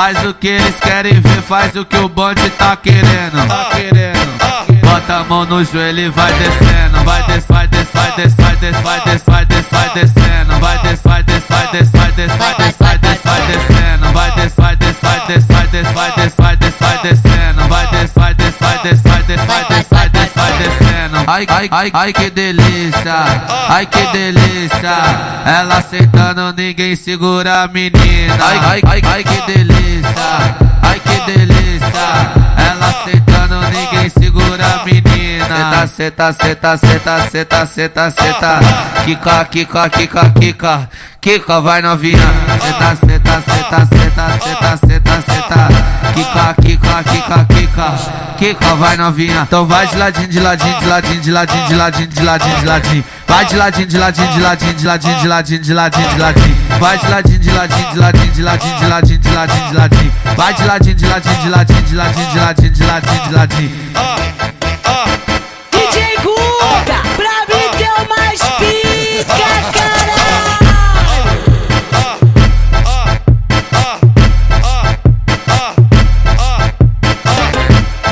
Faz o que eles querem ver, faz o que o bonde tá querendo. Tá querendo. Bota a mão no joelho e vai descendo. Vai des, vai des, vai des, vai des, vai des, vai des, vai descendo. Vai des, vai des, vai des, vai des, vai des, vai des, vai descendo. Vai des, vai des, vai des, vai des, vai des, vai des, vai descendo. Vai des, vai des, vai des, vai des, vai des, vai des, vai descendo. Ai, ai, ai, ai que delícia. Ai que delícia. Ela sentando, ninguém segura a menina. Ai, ai, ai, ai que delícia. Ai que delícia. Ela sentando, ninguém segura a menina. Seta, seta, seta, seta, seta, seta. Kika, kika, kika, kika. Kika, vai novinha. Seta, seta, seta, seta, seta, seta, Kika, vai novinha. Então vai de ladinho, de ladinho, de ladinho, de ladinho, de ladinho, de ladinho, de ladinho. Vai de ladinho, de ladinho, de ladinho, de ladinho, de ladinho, de ladinho, de ladinho. Vai de ladinho, de ladinho, de ladinho, de ladinho, de ladinho, de ladinho, de ladinho. Vai de ladinho, de ladinho, de ladinho, de ladinho, de ladinho, de ladinho, de ladinho.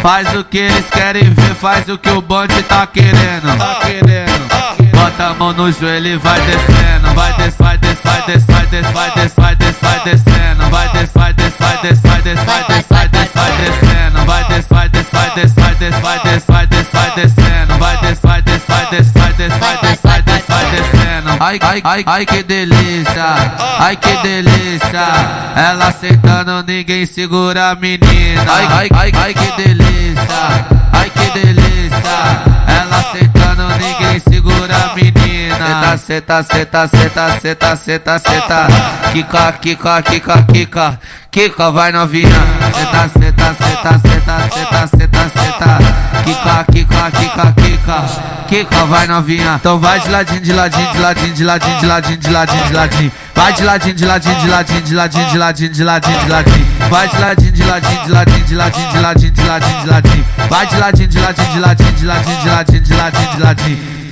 Faz o que eles querem ver, faz o que o bonde tá querendo. Tá querendo. Bota a mão no joelho e vai descendo. Vai des, vai des, vai des, vai des, vai des, vai vai descendo. Vai vai vai Ai, ai, ai, ai que delícia. Ai que delícia. Ela sentando, ninguém segura a menina. Ai, ai, ai, ai que delícia. Ai que delícia. Ela sentando, ninguém segura a menina. Seta, seta, seta, seta, seta, seta. Kika, kika, kika, kika. Kika, vai novinha. Seta, seta, seta, seta, seta, seta, seta. Kika, kika, kika, Kika, vai novinha. Então vai de ladinho, de ladinho, de ladinho, de ladinho, de ladinho, de ladinho, de ladinho. Vai de ladinho, de ladinho, de ladinho, de ladinho, de ladinho, de ladinho, de ladinho. Vai de ladinho, de ladinho, de ladinho, de ladinho, de ladinho, de ladinho, de ladinho. Vai de ladinho, de ladinho, de ladinho, de ladinho, de ladinho, de ladinho, de ladinho.